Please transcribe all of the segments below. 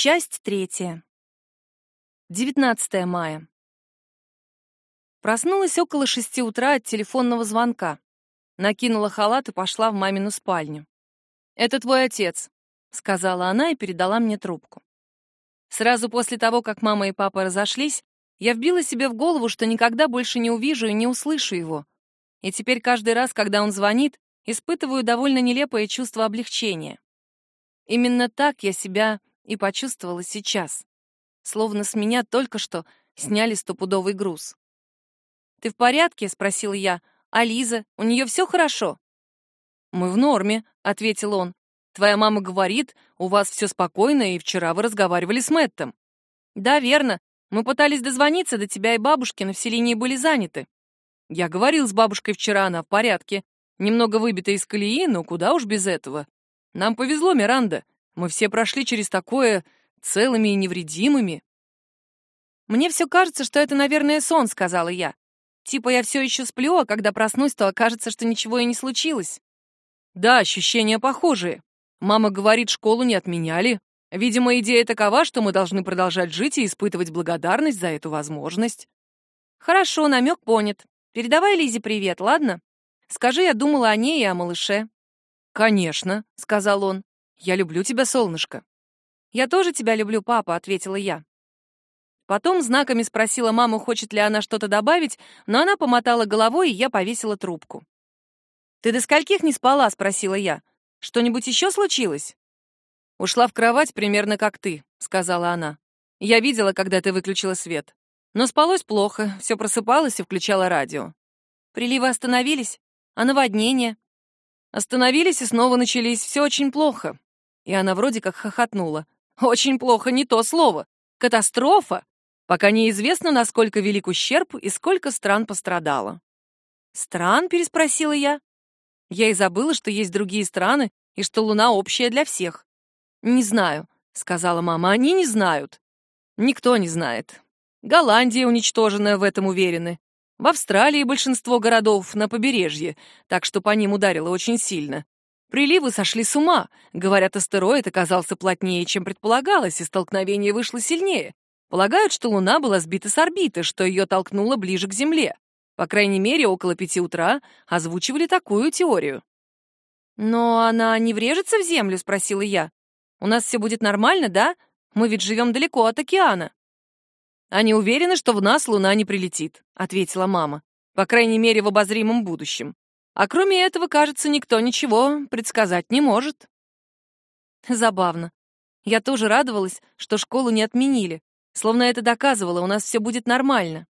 Часть третья. 19 мая. Проснулась около шести утра от телефонного звонка. Накинула халат и пошла в мамину спальню. «Это твой отец», — сказала она и передала мне трубку. Сразу после того, как мама и папа разошлись, я вбила себе в голову, что никогда больше не увижу и не услышу его. И теперь каждый раз, когда он звонит, испытываю довольно нелепое чувство облегчения. Именно так я себя и почувствовала сейчас. Словно с меня только что сняли стопудовый груз. «Ты в порядке?» — спросила я. «А Лиза? У нее все хорошо?» «Мы в норме», — ответил он. «Твоя мама говорит, у вас все спокойно, и вчера вы разговаривали с Мэттом». «Да, верно. Мы пытались дозвониться до тебя и бабушки, но все линии были заняты». «Я говорил с бабушкой вчера, она в порядке. Немного выбита из колеи, но куда уж без этого. Нам повезло, Миранда. Мы все прошли через такое целыми и невредимыми. Мне все кажется, что это, наверное, сон, сказала я. Типа я все еще сплю, а когда проснусь, то окажется, что ничего и не случилось. Да, ощущения похожие. Мама говорит, школу не отменяли. Видимо, идея такова, что мы должны продолжать жить и испытывать благодарность за эту возможность. Хорошо, намек понят. Передавай Лизе привет, ладно? Скажи, я думала о ней и о малыше. Конечно, сказал он. «Я люблю тебя, солнышко». «Я тоже тебя люблю, папа», — ответила я. Потом знаками спросила маму, хочет ли она что-то добавить, но она помотала головой, и я повесила трубку. «Ты до скольких не спала?» — спросила я. «Что-нибудь еще случилось?» «Ушла в кровать примерно как ты», — сказала она. «Я видела, когда ты выключила свет. Но спалось плохо, все просыпалось и включала радио. Приливы остановились, а наводнения?» «Остановились и снова начались, все очень плохо. И она вроде как хохотнула. Очень плохо, не то слово. Катастрофа. Пока неизвестно, насколько велик ущерб и сколько стран пострадало. «Стран?» — переспросила я. Я и забыла, что есть другие страны и что Луна общая для всех. «Не знаю», — сказала мама, — «они не знают». «Никто не знает. Голландия уничтоженная в этом уверены. В Австралии большинство городов на побережье, так что по ним ударило очень сильно. Приливы сошли с ума. Говорят, астероид оказался плотнее, чем предполагалось, и столкновение вышло сильнее. Полагают, что Луна была сбита с орбиты, что ее толкнуло ближе к Земле. По крайней мере, около пяти утра озвучивали такую теорию. «Но она не врежется в Землю?» — спросила я. «У нас все будет нормально, да? Мы ведь живем далеко от океана». «Они уверены, что в нас Луна не прилетит», — ответила мама. «По крайней мере, в обозримом будущем. А кроме этого, кажется, никто ничего предсказать не может. Забавно. Я тоже радовалась, что школу не отменили, словно это доказывало, у нас все будет нормально.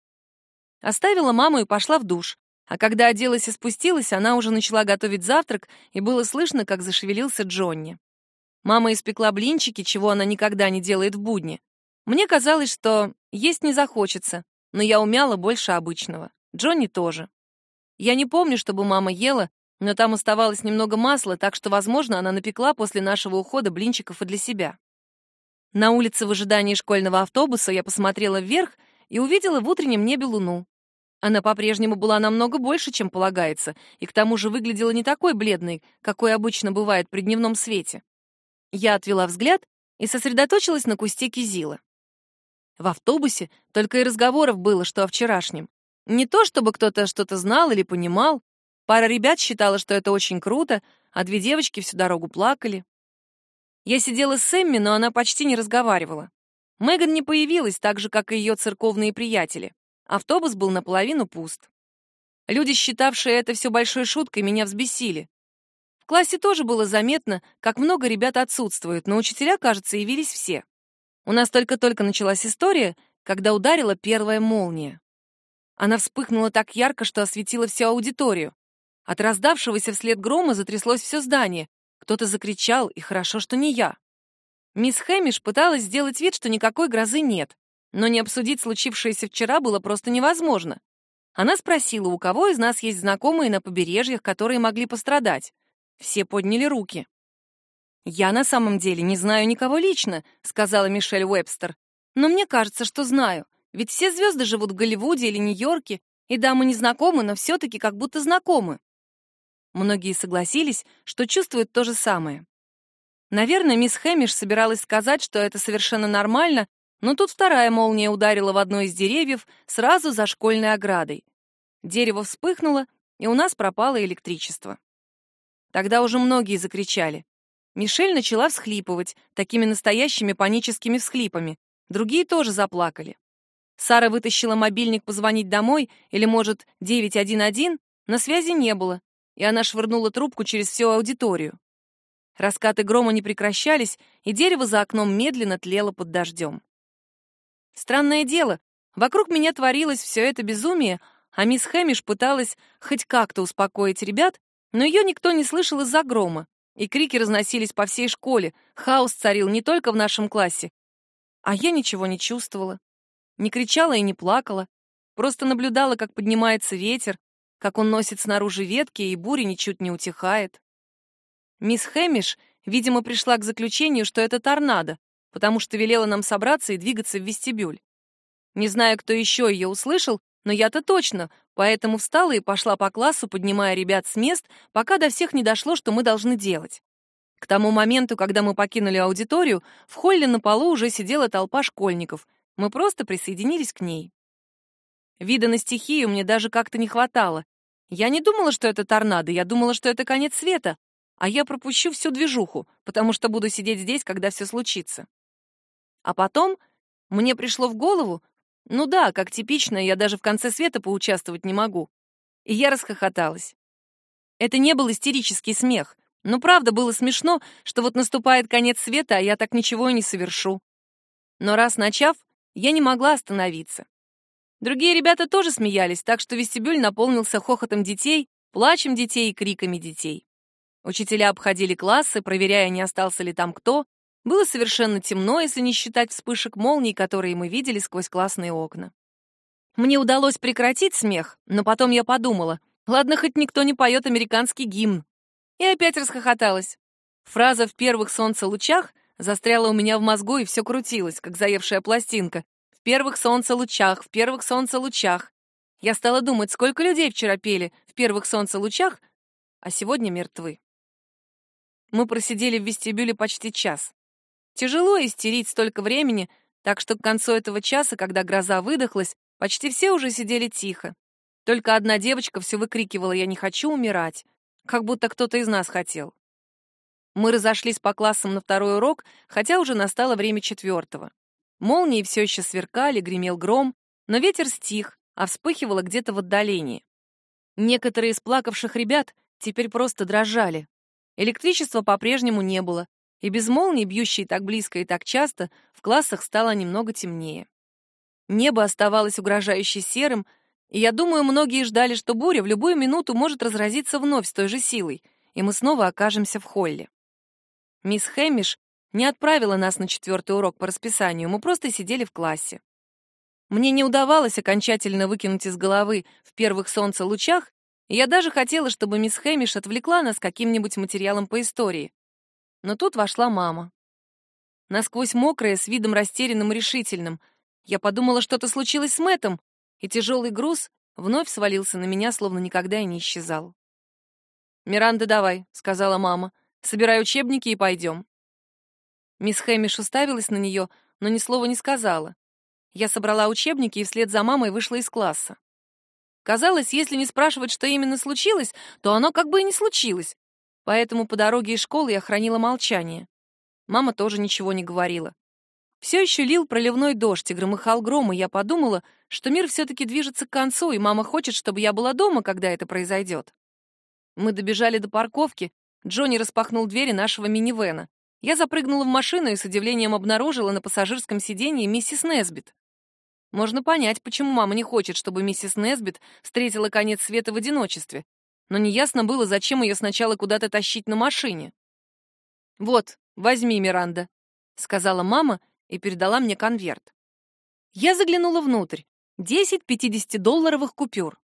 Оставила маму и пошла в душ. А когда оделась и спустилась, она уже начала готовить завтрак, и было слышно, как зашевелился Джонни. Мама испекла блинчики, чего она никогда не делает в будни. Мне казалось, что есть не захочется, но я умяла больше обычного. Джонни тоже. Я не помню, чтобы мама ела, но там оставалось немного масла, так что, возможно, она напекла после нашего ухода блинчиков и для себя. На улице в ожидании школьного автобуса я посмотрела вверх и увидела в утреннем небе луну. Она по-прежнему была намного больше, чем полагается, и к тому же выглядела не такой бледной, какой обычно бывает при дневном свете. Я отвела взгляд и сосредоточилась на кусте кизила. В автобусе только и разговоров было, что о вчерашнем. Не то чтобы кто-то что-то знал или понимал. Пара ребят считала, что это очень круто, а две девочки всю дорогу плакали. Я сидела с Эмми, но она почти не разговаривала. Меган не появилась, так же, как и ее церковные приятели. Автобус был наполовину пуст. Люди, считавшие это все большой шуткой, меня взбесили. В классе тоже было заметно, как много ребят отсутствует, но учителя, кажется, явились все. У нас только-только началась история, когда ударила первая молния. Она вспыхнула так ярко, что осветила всю аудиторию. От раздавшегося вслед грома затряслось все здание. Кто-то закричал, и хорошо, что не я. Мисс Хэмиш пыталась сделать вид, что никакой грозы нет, но не обсудить случившееся вчера было просто невозможно. Она спросила, у кого из нас есть знакомые на побережьях, которые могли пострадать. Все подняли руки. «Я на самом деле не знаю никого лично», — сказала Мишель Уэбстер. «Но мне кажется, что знаю. Ведь все звезды живут в Голливуде или Нью-Йорке, и да, мы не знакомы, но все-таки как будто знакомы. Многие согласились, что чувствуют то же самое. Наверное, мисс Хэмиш собиралась сказать, что это совершенно нормально, но тут вторая молния ударила в одно из деревьев сразу за школьной оградой. Дерево вспыхнуло, и у нас пропало электричество. Тогда уже многие закричали. Мишель начала всхлипывать, такими настоящими паническими всхлипами. Другие тоже заплакали. Сара вытащила мобильник позвонить домой, или, может, 911, но связи не было, и она швырнула трубку через всю аудиторию. Раскаты грома не прекращались, и дерево за окном медленно тлело под дождем. Странное дело, вокруг меня творилось все это безумие, а мисс Хэмиш пыталась хоть как-то успокоить ребят, но ее никто не слышал из-за грома, и крики разносились по всей школе, хаос царил не только в нашем классе. А я ничего не чувствовала. Не кричала и не плакала, просто наблюдала, как поднимается ветер, как он носит снаружи ветки, и буря ничуть не утихает. Мисс Хэмиш, видимо, пришла к заключению, что это торнадо, потому что велела нам собраться и двигаться в вестибюль. Не знаю, кто еще ее услышал, но я-то точно, поэтому встала и пошла по классу, поднимая ребят с мест, пока до всех не дошло, что мы должны делать. К тому моменту, когда мы покинули аудиторию, в холле на полу уже сидела толпа школьников, мы просто присоединились к ней. Вида на стихию мне даже как-то не хватало. Я не думала, что это торнадо, я думала, что это конец света, а я пропущу всю движуху, потому что буду сидеть здесь, когда все случится. А потом мне пришло в голову, ну да, как типично, я даже в конце света поучаствовать не могу. И я расхохоталась. Это не был истерический смех, но правда было смешно, что вот наступает конец света, а я так ничего и не совершу. Но раз начав, я не могла остановиться. Другие ребята тоже смеялись, так что вестибюль наполнился хохотом детей, плачем детей и криками детей. Учителя обходили классы, проверяя, не остался ли там кто. Было совершенно темно, если не считать вспышек молний, которые мы видели сквозь классные окна. Мне удалось прекратить смех, но потом я подумала, ладно, хоть никто не поет американский гимн. И опять расхохоталась. Фраза «в первых солнцелучах» застряла у меня в мозгу и все крутилось, как заевшая пластинка. В первых солнцелучах, в первых солнцелучах. Я стала думать, сколько людей вчера пели в первых солнцелучах, а сегодня мертвы. Мы просидели в вестибюле почти час. Тяжело истерить столько времени, так что к концу этого часа, когда гроза выдохлась, почти все уже сидели тихо. Только одна девочка все выкрикивала «Я не хочу умирать», как будто кто-то из нас хотел. Мы разошлись по классам на второй урок, хотя уже настало время четвертого. Молнии все еще сверкали, гремел гром, но ветер стих, а вспыхивало где-то в отдалении. Некоторые из плакавших ребят теперь просто дрожали. Электричества по-прежнему не было, и без молний, бьющей так близко и так часто, в классах стало немного темнее. Небо оставалось угрожающе серым, и я думаю, многие ждали, что буря в любую минуту может разразиться вновь с той же силой, и мы снова окажемся в холле. Мисс Хэмиш не отправила нас на четвертый урок по расписанию, мы просто сидели в классе. Мне не удавалось окончательно выкинуть из головы в первых солнца лучах, и я даже хотела, чтобы мисс Хэмиш отвлекла нас каким-нибудь материалом по истории. Но тут вошла мама. Насквозь мокрая, с видом растерянным и решительным. Я подумала, что-то случилось с Мэттом, и тяжелый груз вновь свалился на меня, словно никогда и не исчезал. «Миранда, давай», — сказала мама. Собирай учебники и пойдем». Мисс Хэмиш уставилась на нее, но ни слова не сказала. Я собрала учебники и вслед за мамой вышла из класса. Казалось, если не спрашивать, что именно случилось, то оно как бы и не случилось. Поэтому по дороге из школы я хранила молчание. Мама тоже ничего не говорила. Все еще лил проливной дождь и громыхал гром, и я подумала, что мир все-таки движется к концу, и мама хочет, чтобы я была дома, когда это произойдет. Мы добежали до парковки, Джонни распахнул двери нашего минивэна. Я запрыгнула в машину и с удивлением обнаружила на пассажирском сиденье миссис Несбит. Можно понять, почему мама не хочет, чтобы миссис Несбит встретила конец света в одиночестве. Но неясно было, зачем ее сначала куда-то тащить на машине. «Вот, возьми, Миранда», — сказала мама и передала мне конверт. Я заглянула внутрь. Десять 50-долларовых купюр.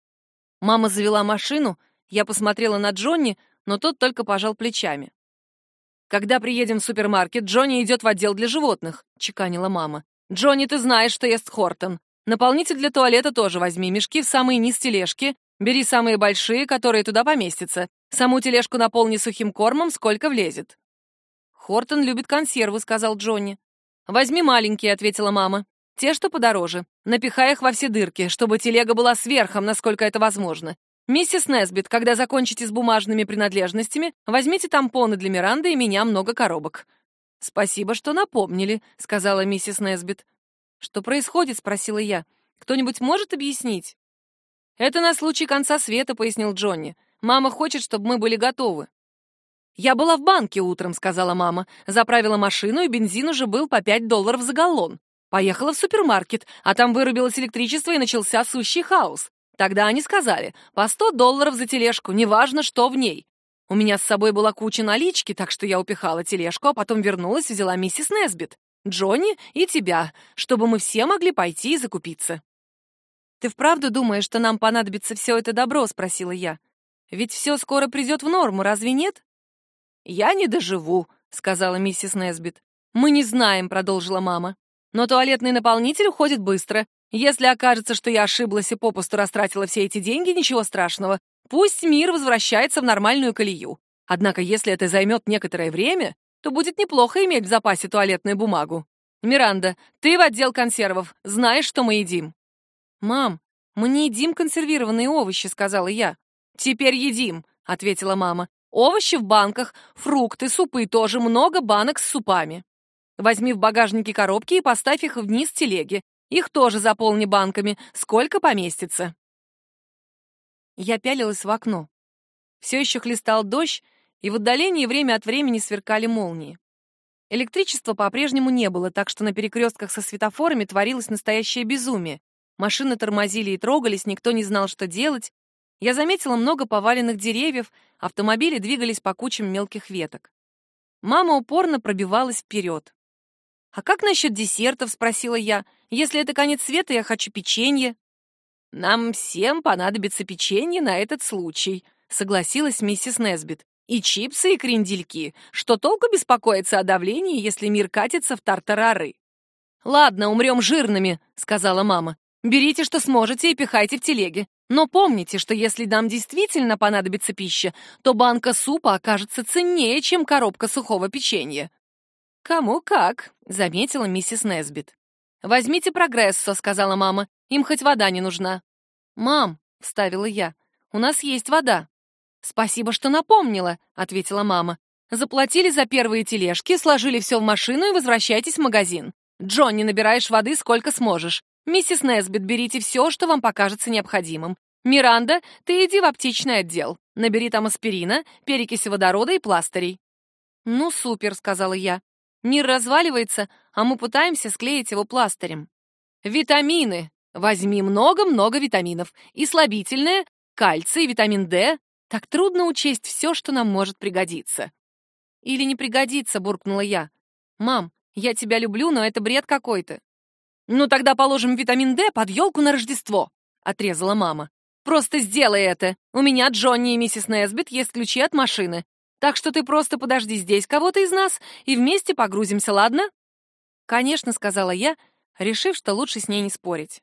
Мама завела машину, я посмотрела на Джонни, но тот только пожал плечами. «Когда приедем в супермаркет, Джонни идет в отдел для животных», — чеканила мама. «Джонни, ты знаешь, что ест Хортон. Наполнитель для туалета тоже возьми, мешки в самые низ тележки. Бери самые большие, которые туда поместятся. Саму тележку наполни сухим кормом, сколько влезет». «Хортон любит консервы», — сказал Джонни. «Возьми маленькие», — ответила мама. «Те, что подороже. Напихай их во все дырки, чтобы телега была сверхом, насколько это возможно. Миссис Несбит, когда закончите с бумажными принадлежностями, возьмите тампоны для Миранды и меня много коробок». «Спасибо, что напомнили», — сказала миссис Несбит. «Что происходит?» — спросила я. «Кто-нибудь может объяснить?» «Это на случай конца света», — пояснил Джонни. «Мама хочет, чтобы мы были готовы». «Я была в банке утром», — сказала мама. Заправила машину, и бензин уже был по пять долларов за галлон. Поехала в супермаркет, а там вырубилось электричество и начался сущий хаос. Тогда они сказали, по сто долларов за тележку, неважно, что в ней. У меня с собой была куча налички, так что я упихала тележку, а потом вернулась и взяла миссис Несбит, Джонни и тебя, чтобы мы все могли пойти и закупиться. «Ты вправду думаешь, что нам понадобится все это добро?» — спросила я. «Ведь все скоро придет в норму, разве нет?» «Я не доживу», — сказала миссис Несбит. «Мы не знаем», — продолжила мама. «Но туалетный наполнитель уходит быстро. Если окажется, что я ошиблась и попусту растратила все эти деньги, ничего страшного. Пусть мир возвращается в нормальную колею. Однако, если это займет некоторое время, то будет неплохо иметь в запасе туалетную бумагу. Миранда, ты в отдел консервов. Знаешь, что мы едим?» «Мам, мы не едим консервированные овощи», — сказала я. «Теперь едим», — ответила мама. Овощи в банках, фрукты, супы тоже, много банок с супами. Возьми в багажнике коробки и поставь их вниз телеги. Их тоже заполни банками, сколько поместится. Я пялилась в окно. Все еще хлестал дождь, и в отдалении время от времени сверкали молнии. Электричества по-прежнему не было, так что на перекрестках со светофорами творилось настоящее безумие. Машины тормозили и трогались, никто не знал, что делать, я заметила много поваленных деревьев, автомобили двигались по кучам мелких веток. Мама упорно пробивалась вперед. «А как насчет десертов?» — спросила я. «Если это конец света, я хочу печенье». «Нам всем понадобится печенье на этот случай», — согласилась миссис Несбит. «И чипсы, и крендельки. Что толку беспокоиться о давлении, если мир катится в тартарары?» «Ладно, умрем жирными», — сказала мама. «Берите, что сможете, и пихайте в телеге. Но помните, что если нам действительно понадобится пища, то банка супа окажется ценнее, чем коробка сухого печенья. «Кому как», — заметила миссис Несбит. «Возьмите прогрессо», — сказала мама. «Им хоть вода не нужна». «Мам», — вставила я, — «у нас есть вода». «Спасибо, что напомнила», — ответила мама. «Заплатили за первые тележки, сложили все в машину и возвращайтесь в магазин. Джонни, набираешь воды сколько сможешь. Миссис Несбит, берите все, что вам покажется необходимым. Миранда, ты иди в аптечный отдел. Набери там аспирина, перекиси водорода и пластырей. Ну, супер, сказала я. Мир разваливается, а мы пытаемся склеить его пластырем. Витамины. Возьми много-много витаминов. И слабительное, кальций, витамин D. Так трудно учесть все, что нам может пригодиться. Или не пригодится, буркнула я. Мам, я тебя люблю, но это бред какой-то. «Ну тогда положим витамин D под елку на Рождество», — отрезала мама. «Просто сделай это. У меня, Джонни и миссис Несбит, есть ключи от машины. Так что ты просто подожди здесь кого-то из нас и вместе погрузимся, ладно?» «Конечно», — сказала я, решив, что лучше с ней не спорить.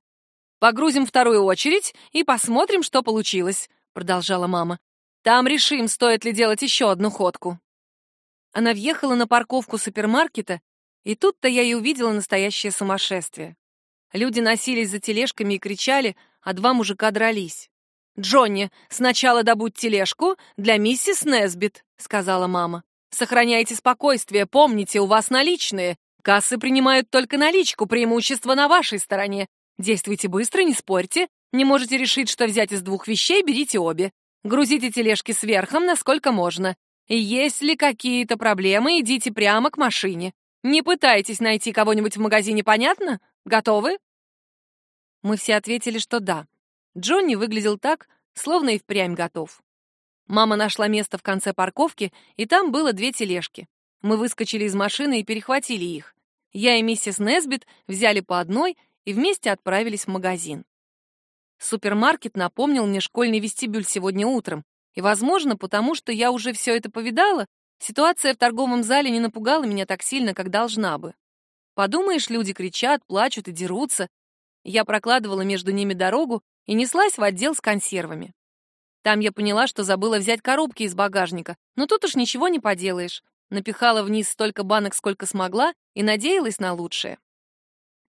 «Погрузим вторую очередь и посмотрим, что получилось», — продолжала мама. «Там решим, стоит ли делать еще одну ходку». Она въехала на парковку супермаркета и тут-то я и увидела настоящее сумасшествие. Люди носились за тележками и кричали, а два мужика дрались. «Джонни, сначала добудь тележку для миссис Несбит», — сказала мама. «Сохраняйте спокойствие, помните, у вас наличные. Кассы принимают только наличку, преимущество на вашей стороне. Действуйте быстро, не спорьте. Не можете решить, что взять из двух вещей, берите обе. Грузите тележки сверхом, насколько можно. И если какие-то проблемы, идите прямо к машине. Не пытайтесь найти кого-нибудь в магазине, понятно? Готовы?» Мы все ответили, что да. Джонни выглядел так, словно и впрямь готов. Мама нашла место в конце парковки, и там было две тележки. Мы выскочили из машины и перехватили их. Я и миссис Несбит взяли по одной и вместе отправились в магазин. Супермаркет напомнил мне школьный вестибюль сегодня утром, и, возможно, потому что я уже все это повидала, Ситуация в торговом зале не напугала меня так сильно, как должна бы. Подумаешь, люди кричат, плачут и дерутся. Я прокладывала между ними дорогу и неслась в отдел с консервами. Там я поняла, что забыла взять коробки из багажника, но тут уж ничего не поделаешь. напихала вниз столько банок, сколько смогла, и надеялась на лучшее.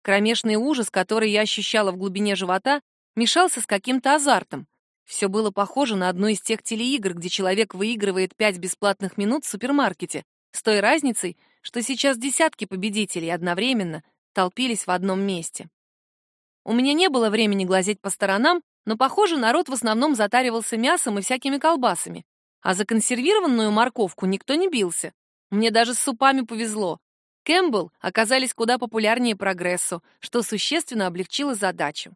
Кромешный ужас, который я ощущала в глубине живота, мешался с каким-то азартом. Все было похоже на одну из тех телеигр, где человек выигрывает пять бесплатных минут в супермаркете, с той разницей, что сейчас десятки победителей одновременно толпились в одном месте. У меня не было времени глазеть по сторонам, но, похоже, народ в основном затаривался мясом и всякими колбасами, а за консервированную морковку никто не бился. Мне даже с супами повезло. Кэмпбелл оказались куда популярнее прогрессу, что существенно облегчило задачу.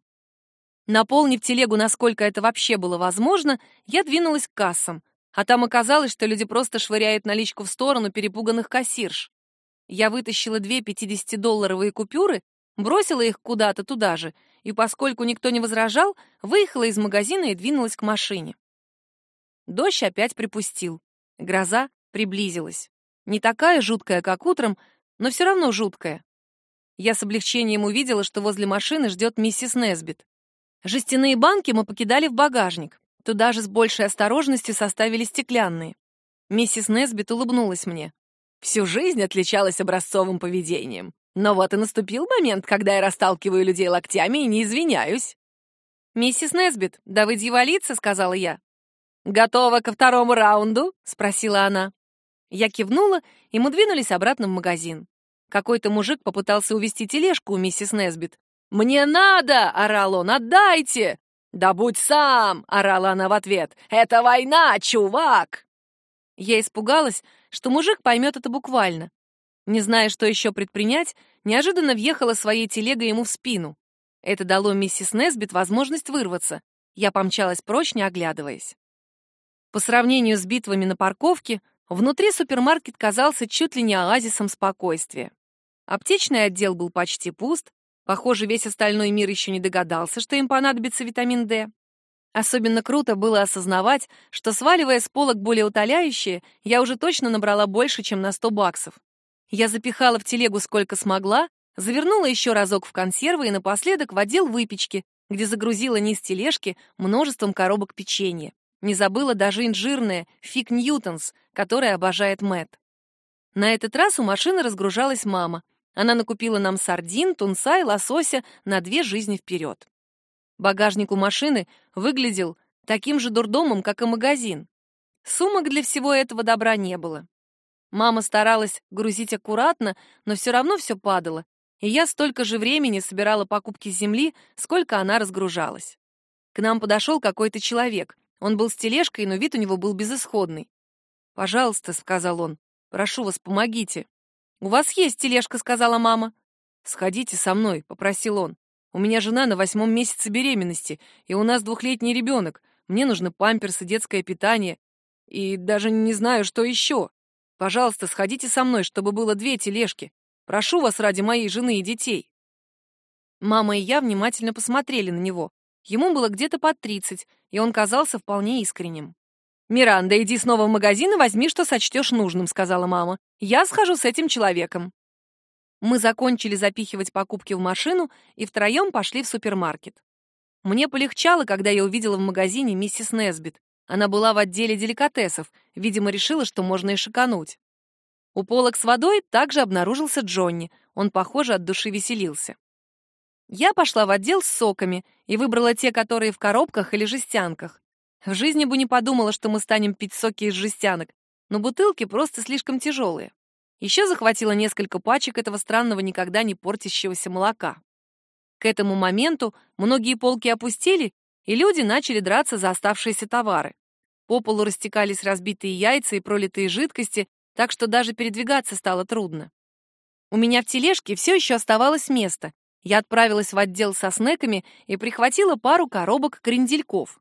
Наполнив телегу, насколько это вообще было возможно, я двинулась к кассам, а там оказалось, что люди просто швыряют наличку в сторону перепуганных кассирш. Я вытащила две 50-долларовые купюры, бросила их куда-то туда же, и поскольку никто не возражал, выехала из магазина и двинулась к машине. Дождь опять припустил. Гроза приблизилась. Не такая жуткая, как утром, но все равно жуткая. Я с облегчением увидела, что возле машины ждет миссис Несбит. Жестяные банки мы покидали в багажник. Туда же с большей осторожностью составили стеклянные. Миссис Несбит улыбнулась мне. Всю жизнь отличалась образцовым поведением. Но вот и наступил момент, когда я расталкиваю людей локтями и не извиняюсь. «Миссис Несбит, да вы дьяволица», — сказала я. «Готова ко второму раунду?» — спросила она. Я кивнула, и мы двинулись обратно в магазин. Какой-то мужик попытался увести тележку у миссис Несбит. «Мне надо!» — орал он. «Отдайте!» «Да будь сам!» — орала она в ответ. «Это война, чувак!» Я испугалась, что мужик поймет это буквально. Не зная, что еще предпринять, неожиданно въехала своей телегой ему в спину. Это дало миссис Несбит возможность вырваться. Я помчалась прочь, не оглядываясь. По сравнению с битвами на парковке, Внутри супермаркет казался чуть ли не оазисом спокойствия. Аптечный отдел был почти пуст, похоже, весь остальной мир еще не догадался, что им понадобится витамин D. Особенно круто было осознавать, что, сваливая с полок более утоляющие, я уже точно набрала больше, чем на 100 баксов. Я запихала в телегу сколько смогла, завернула еще разок в консервы и напоследок в отдел выпечки, где загрузила низ тележки множеством коробок печенья. Не забыла даже инжирное «Фиг Ньютонс», которое обожает Мэт. На этот раз у машины разгружалась мама. Она накупила нам сардин, тунца и лосося на две жизни вперед. Багажник у машины выглядел таким же дурдомом, как и магазин. Сумок для всего этого добра не было. Мама старалась грузить аккуратно, но все равно все падало, и я столько же времени собирала покупки земли, сколько она разгружалась. К нам подошел какой-то человек. Он был с тележкой, но вид у него был безысходный. «Пожалуйста», — сказал он, — «прошу вас, помогите». «У вас есть тележка», — сказала мама. «Сходите со мной», — попросил он. «У меня жена на восьмом месяце беременности, и у нас двухлетний ребенок. Мне нужны памперсы, детское питание. И даже не знаю, что еще. Пожалуйста, сходите со мной, чтобы было две тележки. Прошу вас ради моей жены и детей». Мама и я внимательно посмотрели на него. Ему было где-то под тридцать, и он казался вполне искренним. «Миранда, иди снова в магазин и возьми, что сочтешь нужным», — сказала мама. «Я схожу с этим человеком». Мы закончили запихивать покупки в машину и втроем пошли в супермаркет. Мне полегчало, когда я увидела в магазине миссис Несбит. Она была в отделе деликатесов, видимо, решила, что можно и шикануть. У полок с водой также обнаружился Джонни. Он, похоже, от души веселился. Я пошла в отдел с соками и выбрала те, которые в коробках или жестянках. В жизни бы не подумала, что мы станем пить соки из жестянок, но бутылки просто слишком тяжелые. Еще захватила несколько пачек этого странного никогда не портящегося молока. К этому моменту многие полки опустили, и люди начали драться за оставшиеся товары. По полу растекались разбитые яйца и пролитые жидкости, так что даже передвигаться стало трудно. У меня в тележке все еще оставалось место, я отправилась в отдел со снеками и прихватила пару коробок крендельков.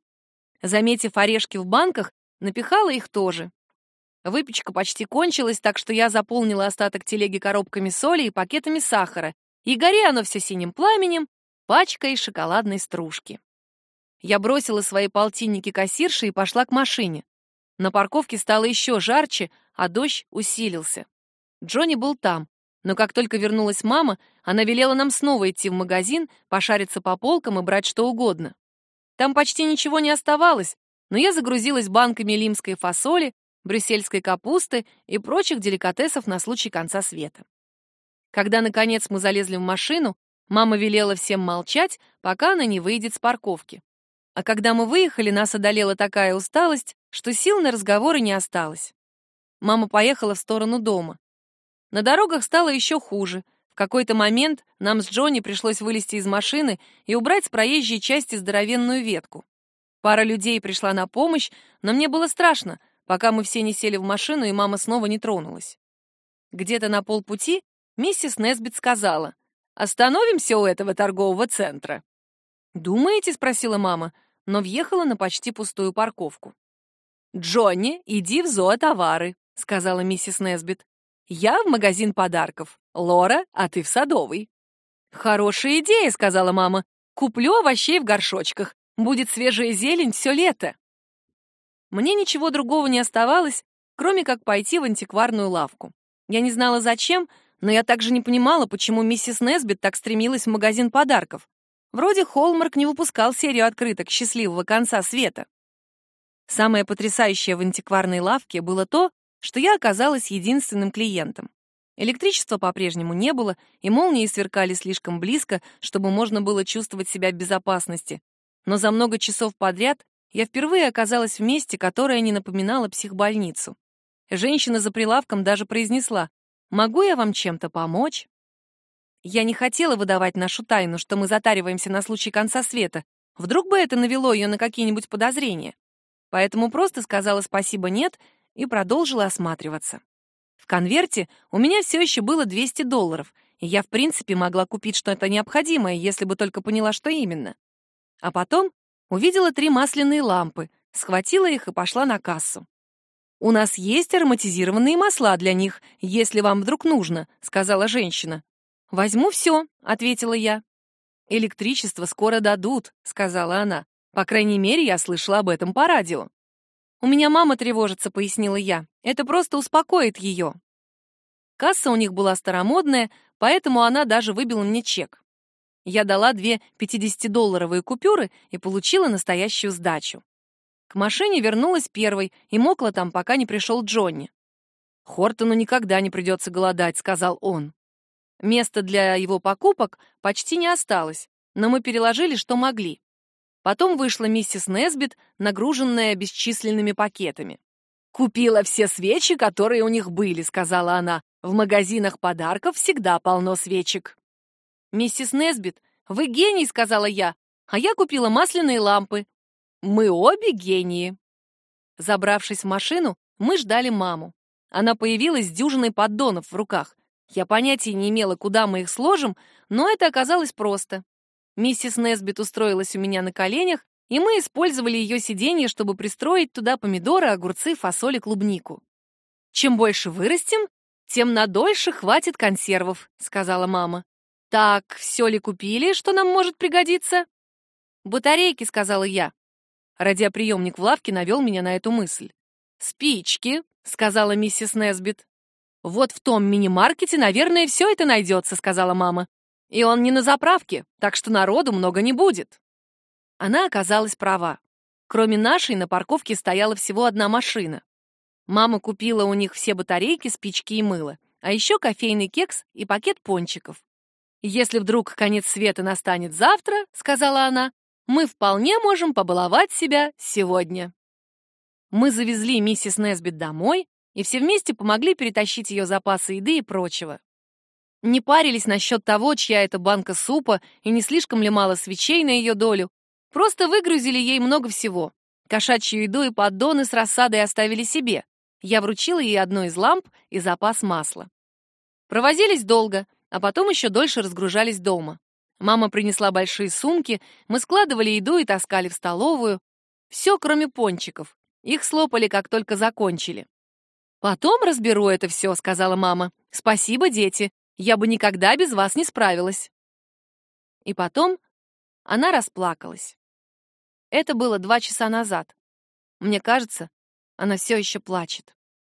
Заметив орешки в банках, напихала их тоже. Выпечка почти кончилась, так что я заполнила остаток телеги коробками соли и пакетами сахара, и горе оно все синим пламенем, пачкой шоколадной стружки. Я бросила свои полтинники кассирши и пошла к машине. На парковке стало еще жарче, а дождь усилился. Джонни был там, но как только вернулась мама, она велела нам снова идти в магазин, пошариться по полкам и брать что угодно. Там почти ничего не оставалось, но я загрузилась банками лимской фасоли, брюссельской капусты и прочих деликатесов на случай конца света. Когда, наконец, мы залезли в машину, мама велела всем молчать, пока она не выйдет с парковки. А когда мы выехали, нас одолела такая усталость, что сил на разговоры не осталось. Мама поехала в сторону дома. На дорогах стало еще хуже. В какой-то момент нам с Джонни пришлось вылезти из машины и убрать с проезжей части здоровенную ветку. Пара людей пришла на помощь, но мне было страшно, пока мы все не сели в машину, и мама снова не тронулась. Где-то на полпути миссис Несбит сказала, «Остановимся у этого торгового центра». «Думаете?» — спросила мама, но въехала на почти пустую парковку. «Джонни, иди в зоотовары», — сказала миссис Несбит. «Я в магазин подарков. Лора, а ты в садовый». «Хорошая идея», — сказала мама. «Куплю овощей в горшочках. Будет свежая зелень все лето». Мне ничего другого не оставалось, кроме как пойти в антикварную лавку. Я не знала зачем, но я также не понимала, почему миссис Несбит так стремилась в магазин подарков. Вроде Холмарк не выпускал серию открыток счастливого конца света. Самое потрясающее в антикварной лавке было то, что я оказалась единственным клиентом. Электричества по-прежнему не было, и молнии сверкали слишком близко, чтобы можно было чувствовать себя в безопасности. Но за много часов подряд я впервые оказалась в месте, которое не напоминало психбольницу. Женщина за прилавком даже произнесла «Могу я вам чем-то помочь?» Я не хотела выдавать нашу тайну, что мы затариваемся на случай конца света. Вдруг бы это навело ее на какие-нибудь подозрения. Поэтому просто сказала спасибо «нет» и продолжила осматриваться. В конверте у меня все еще было 200 долларов, и я, в принципе, могла купить что-то необходимое, если бы только поняла, что именно. А потом увидела три масляные лампы, схватила их и пошла на кассу. «У нас есть ароматизированные масла для них, если вам вдруг нужно», — сказала женщина. «Возьму все», — ответила я. «Электричество скоро дадут», — сказала она. «По крайней мере, я слышала об этом по радио». «У меня мама тревожится», — пояснила я. «Это просто успокоит ее». Касса у них была старомодная, поэтому она даже выбила мне чек. Я дала две 50-долларовые купюры и получила настоящую сдачу. К машине вернулась первой и мокла там, пока не пришел Джонни. «Хортону никогда не придется голодать», — сказал он. Места для его покупок почти не осталось, но мы переложили, что могли. Потом вышла миссис Несбит, нагруженная бесчисленными пакетами. «Купила все свечи, которые у них были», — сказала она. «В магазинах подарков всегда полно свечек». «Миссис Несбит, вы гений», — сказала я, «а я купила масляные лампы». «Мы обе гении». Забравшись в машину, мы ждали маму. Она появилась с дюжиной поддонов в руках. Я понятия не имела, куда мы их сложим, но это оказалось просто. Миссис Несбит устроилась у меня на коленях, и мы использовали ее сиденье, чтобы пристроить туда помидоры, огурцы, фасоль и клубнику. «Чем больше вырастем, тем надольше хватит консервов», — сказала мама. «Так, все ли купили, что нам может пригодиться?» «Батарейки», — сказала я. Радиоприемник в лавке навел меня на эту мысль. «Спички», — сказала миссис Несбит. «Вот в том мини-маркете, наверное, все это найдется», — сказала мама. «И он не на заправке, так что народу много не будет». Она оказалась права. Кроме нашей, на парковке стояла всего одна машина. Мама купила у них все батарейки, спички и мыло, а еще кофейный кекс и пакет пончиков. «Если вдруг конец света настанет завтра, — сказала она, — мы вполне можем побаловать себя сегодня». Мы завезли миссис Несбит домой и все вместе помогли перетащить ее запасы еды и прочего. Не парились насчет того, чья это банка супа и не слишком ли мало свечей на ее долю, просто выгрузили ей много всего. Кошачью еду и поддоны с рассадой оставили себе. Я вручила ей одну из ламп и запас масла. Провозились долго, а потом еще дольше разгружались дома. Мама принесла большие сумки, мы складывали еду и таскали в столовую. Все, кроме пончиков. Их слопали, как только закончили. «Потом разберу это все», — сказала мама. «Спасибо, дети. Я бы никогда без вас не справилась». И потом она расплакалась. Это было два часа назад. Мне кажется, она все еще плачет.